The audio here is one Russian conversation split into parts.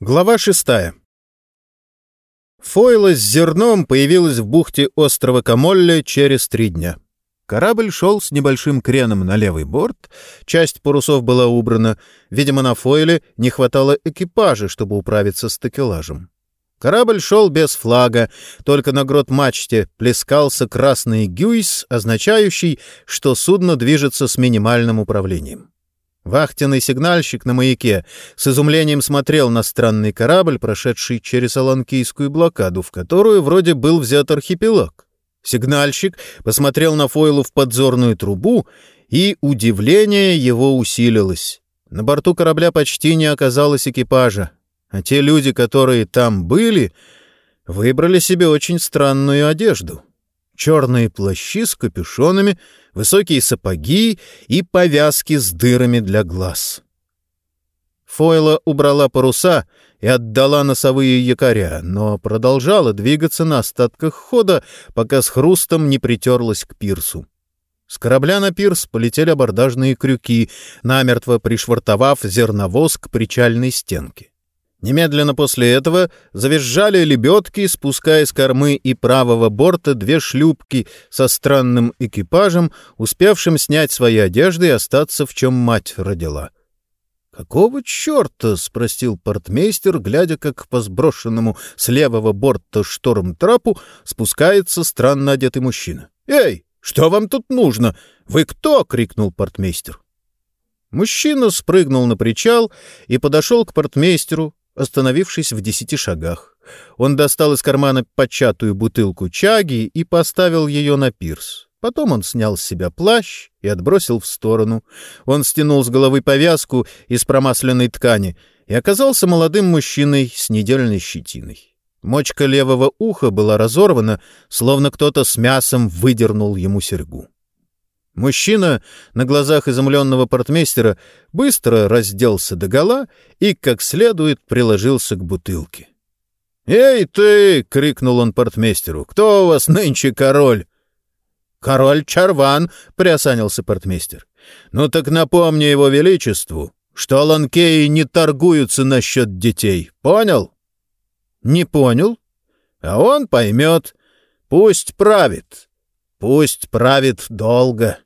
Глава шестая. Фойла с зерном появилась в бухте острова Камолле через три дня. Корабль шел с небольшим креном на левый борт, часть парусов была убрана, видимо, на Фойле не хватало экипажа, чтобы управиться с такелажем. Корабль шел без флага, только на грот-мачте плескался красный гюйс, означающий, что судно движется с минимальным управлением. Вахтенный сигнальщик на маяке с изумлением смотрел на странный корабль, прошедший через Аланкийскую блокаду, в которую вроде был взят архипелаг. Сигнальщик посмотрел на Фойлу в подзорную трубу, и удивление его усилилось. На борту корабля почти не оказалось экипажа, а те люди, которые там были, выбрали себе очень странную одежду. Черные плащи с капюшонами — высокие сапоги и повязки с дырами для глаз. Фойла убрала паруса и отдала носовые якоря, но продолжала двигаться на остатках хода, пока с хрустом не притерлась к пирсу. С корабля на пирс полетели абордажные крюки, намертво пришвартовав зерновоз к причальной стенке. Немедленно после этого завизжали лебедки, спуская с кормы и правого борта две шлюпки со странным экипажем, успевшим снять свои одежды и остаться, в чем мать родила. «Какого черта?» — спросил портмейстер, глядя, как по сброшенному с левого борта шторм-трапу спускается странно одетый мужчина. «Эй, что вам тут нужно? Вы кто?» — крикнул портмейстер. Мужчина спрыгнул на причал и подошел к портмейстеру, остановившись в десяти шагах. Он достал из кармана початую бутылку чаги и поставил ее на пирс. Потом он снял с себя плащ и отбросил в сторону. Он стянул с головы повязку из промасленной ткани и оказался молодым мужчиной с недельной щетиной. Мочка левого уха была разорвана, словно кто-то с мясом выдернул ему серьгу. Мужчина на глазах изумленного портмейстера быстро разделся догола и как следует приложился к бутылке. «Эй ты!» — крикнул он портмейстеру. «Кто у вас нынче король?» «Король Чарван!» — приосанился портмейстер. «Ну так напомни его величеству, что ланкеи не торгуются насчет детей. Понял?» «Не понял?» «А он поймет. Пусть правит. Пусть правит долго».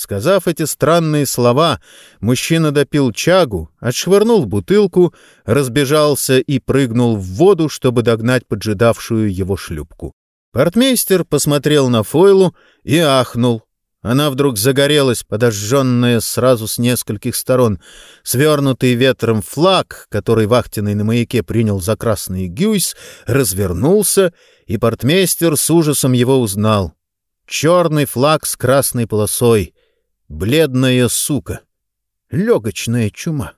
Сказав эти странные слова, мужчина допил чагу, отшвырнул бутылку, разбежался и прыгнул в воду, чтобы догнать поджидавшую его шлюпку. Портмейстер посмотрел на Фойлу и ахнул. Она вдруг загорелась, подожженная сразу с нескольких сторон. Свернутый ветром флаг, который вахтенный на маяке принял за красный гюйс, развернулся, и портмейстер с ужасом его узнал. Черный флаг с красной полосой — Бледная сука. Легочная чума.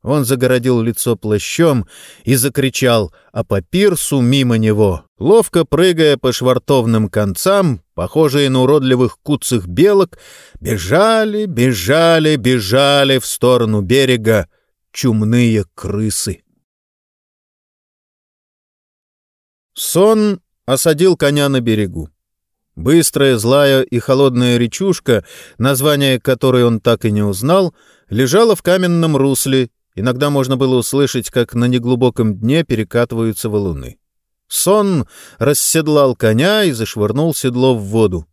Он загородил лицо плащом и закричал, а по пирсу мимо него, ловко прыгая по швартовным концам, похожие на уродливых куцых белок, бежали, бежали, бежали в сторону берега чумные крысы. Сон осадил коня на берегу. Быстрая, злая и холодная речушка, название которой он так и не узнал, лежала в каменном русле, иногда можно было услышать, как на неглубоком дне перекатываются валуны. Сон расседлал коня и зашвырнул седло в воду.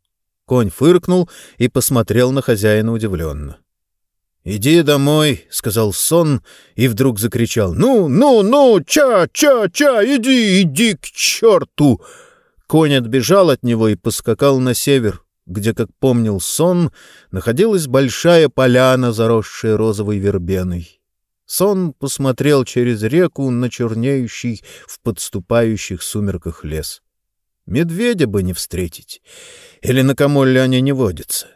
Конь фыркнул и посмотрел на хозяина удивленно. «Иди домой», — сказал Сон и вдруг закричал. «Ну, ну, ну, ча, ча, ча, иди, иди к черту!» Конь отбежал от него и поскакал на север, где, как помнил сон, находилась большая поляна, заросшая розовой вербеной. Сон посмотрел через реку на чернеющий в подступающих сумерках лес. Медведя бы не встретить, или на Камолле они не водятся.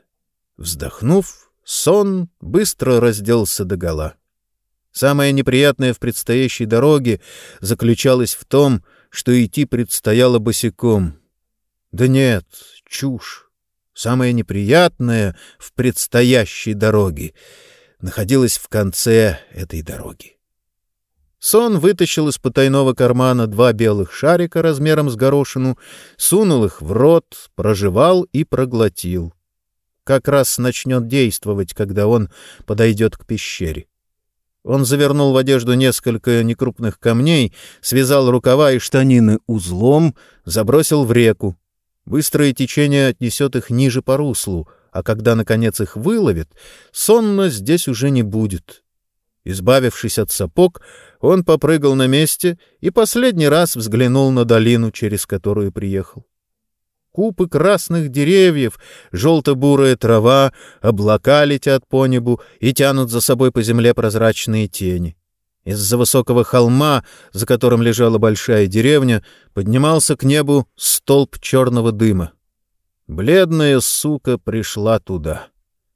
Вздохнув, сон быстро разделся догола. Самое неприятное в предстоящей дороге заключалось в том, что идти предстояло босиком. Да нет, чушь. Самое неприятное в предстоящей дороге находилось в конце этой дороги. Сон вытащил из потайного кармана два белых шарика размером с горошину, сунул их в рот, прожевал и проглотил. Как раз начнет действовать, когда он подойдет к пещере. Он завернул в одежду несколько некрупных камней, связал рукава и штанины узлом, забросил в реку. Быстрое течение отнесет их ниже по руслу, а когда, наконец, их выловит, сонно здесь уже не будет. Избавившись от сапог, он попрыгал на месте и последний раз взглянул на долину, через которую приехал. Купы красных деревьев, желто-бурая трава, облака летят по небу и тянут за собой по земле прозрачные тени. Из-за высокого холма, за которым лежала большая деревня, поднимался к небу столб черного дыма. Бледная сука пришла туда.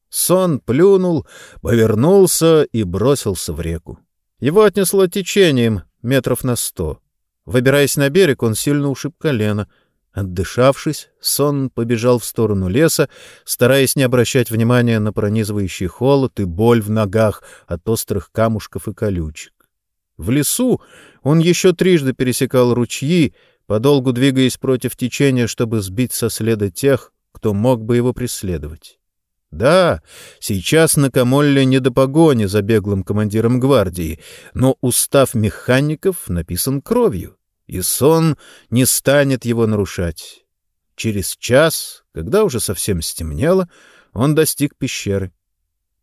Сон плюнул, повернулся и бросился в реку. Его отнесло течением метров на сто. Выбираясь на берег, он сильно ушиб колено. Отдышавшись, сон побежал в сторону леса, стараясь не обращать внимания на пронизывающий холод и боль в ногах от острых камушков и колючек. В лесу он еще трижды пересекал ручьи, подолгу двигаясь против течения, чтобы сбить со следа тех, кто мог бы его преследовать. Да, сейчас на Камолле не до погони за беглым командиром гвардии, но устав механиков написан кровью, и сон не станет его нарушать. Через час, когда уже совсем стемнело, он достиг пещеры.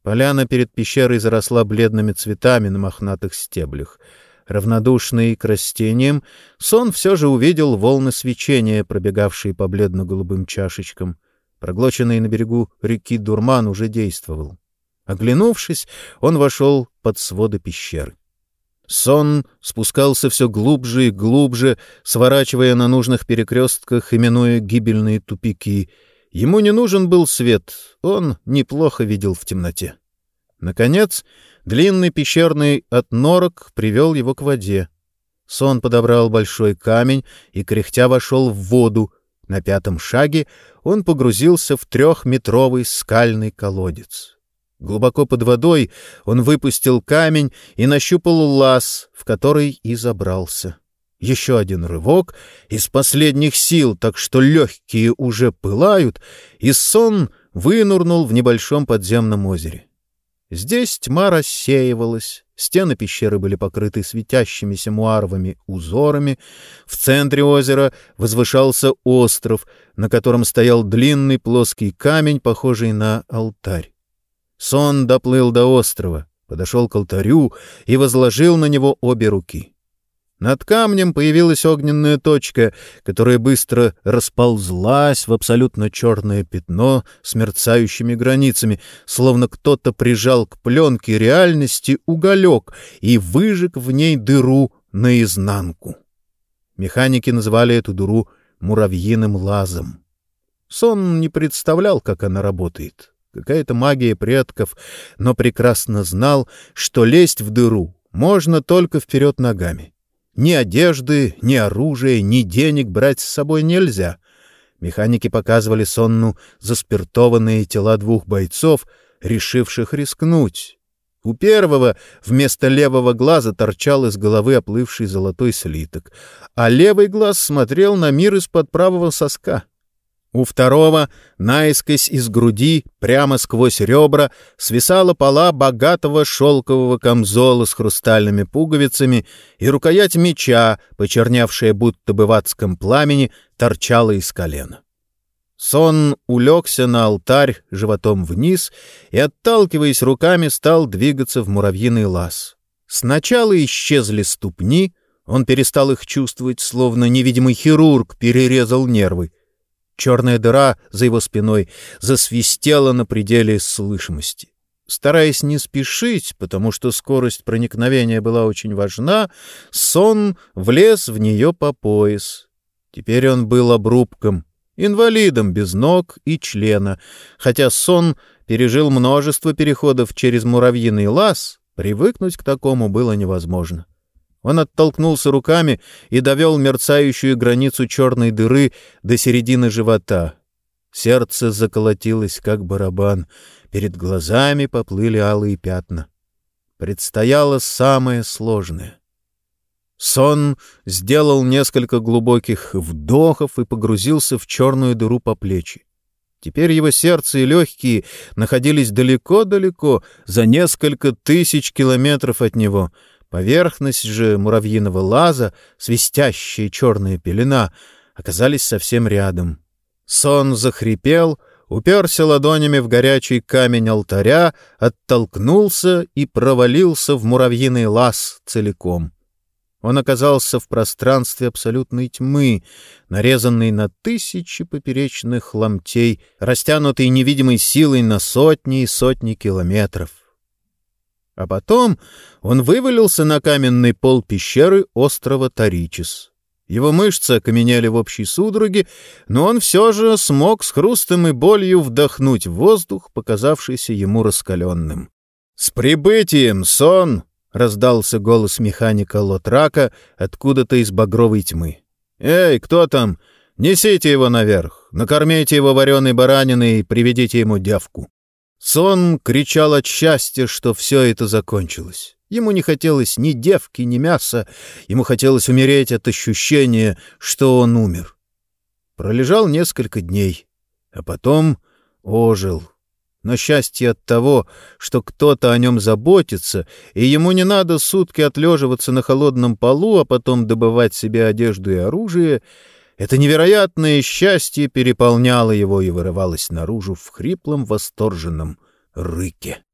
Поляна перед пещерой заросла бледными цветами на мохнатых стеблях. Равнодушный к растениям, сон все же увидел волны свечения, пробегавшие по бледно-голубым чашечкам — Проглоченный на берегу реки дурман уже действовал. Оглянувшись, он вошел под своды пещеры. Сон спускался все глубже и глубже, сворачивая на нужных перекрестках, именуя гибельные тупики. Ему не нужен был свет, он неплохо видел в темноте. Наконец, длинный пещерный отнорок привел его к воде. Сон подобрал большой камень и, кряхтя, вошел в воду, на пятом шаге он погрузился в трехметровый скальный колодец. Глубоко под водой он выпустил камень и нащупал лаз, в который и забрался. Еще один рывок из последних сил, так что легкие уже пылают, и сон вынурнул в небольшом подземном озере. Здесь тьма рассеивалась, стены пещеры были покрыты светящимися муаровыми узорами, в центре озера возвышался остров, на котором стоял длинный плоский камень, похожий на алтарь. Сон доплыл до острова, подошел к алтарю и возложил на него обе руки. Над камнем появилась огненная точка, которая быстро расползлась в абсолютно черное пятно с мерцающими границами, словно кто-то прижал к пленке реальности уголек и выжег в ней дыру наизнанку. Механики называли эту дыру муравьиным лазом. Сон не представлял, как она работает. Какая-то магия предков, но прекрасно знал, что лезть в дыру можно только вперед ногами. Ни одежды, ни оружия, ни денег брать с собой нельзя. Механики показывали сонну заспиртованные тела двух бойцов, решивших рискнуть. У первого вместо левого глаза торчал из головы оплывший золотой слиток, а левый глаз смотрел на мир из-под правого соска. У второго, наискось из груди, прямо сквозь ребра, свисала пола богатого шелкового камзола с хрустальными пуговицами, и рукоять меча, почернявшая будто бы в адском пламени, торчала из колена. Сон улегся на алтарь животом вниз и, отталкиваясь руками, стал двигаться в муравьиный лаз. Сначала исчезли ступни, он перестал их чувствовать, словно невидимый хирург перерезал нервы — Черная дыра за его спиной засвистела на пределе слышимости. Стараясь не спешить, потому что скорость проникновения была очень важна, сон влез в нее по пояс. Теперь он был обрубком, инвалидом без ног и члена, хотя сон пережил множество переходов через муравьиный лаз, привыкнуть к такому было невозможно. Он оттолкнулся руками и довел мерцающую границу черной дыры до середины живота. Сердце заколотилось, как барабан. Перед глазами поплыли алые пятна. Предстояло самое сложное. Сон сделал несколько глубоких вдохов и погрузился в черную дыру по плечи. Теперь его сердце и легкие находились далеко-далеко, за несколько тысяч километров от него. Поверхность же муравьиного лаза, свистящая черная пелена, оказались совсем рядом. Сон захрипел, уперся ладонями в горячий камень алтаря, оттолкнулся и провалился в муравьиный лаз целиком. Он оказался в пространстве абсолютной тьмы, нарезанной на тысячи поперечных ломтей, растянутой невидимой силой на сотни и сотни километров. А потом он вывалился на каменный пол пещеры острова Таричис. Его мышцы окаменели в общей судороге, но он все же смог с хрустом и болью вдохнуть воздух, показавшийся ему раскаленным. «С прибытием, сон!» — раздался голос механика Лотрака откуда-то из багровой тьмы. «Эй, кто там? Несите его наверх, накормите его вареной бараниной и приведите ему девку». Сон кричал от счастья, что все это закончилось. Ему не хотелось ни девки, ни мяса, ему хотелось умереть от ощущения, что он умер. Пролежал несколько дней, а потом ожил но счастье от того, что кто-то о нем заботится, и ему не надо сутки отлеживаться на холодном полу, а потом добывать себе одежду и оружие, это невероятное счастье переполняло его и вырывалось наружу в хриплом восторженном рыке.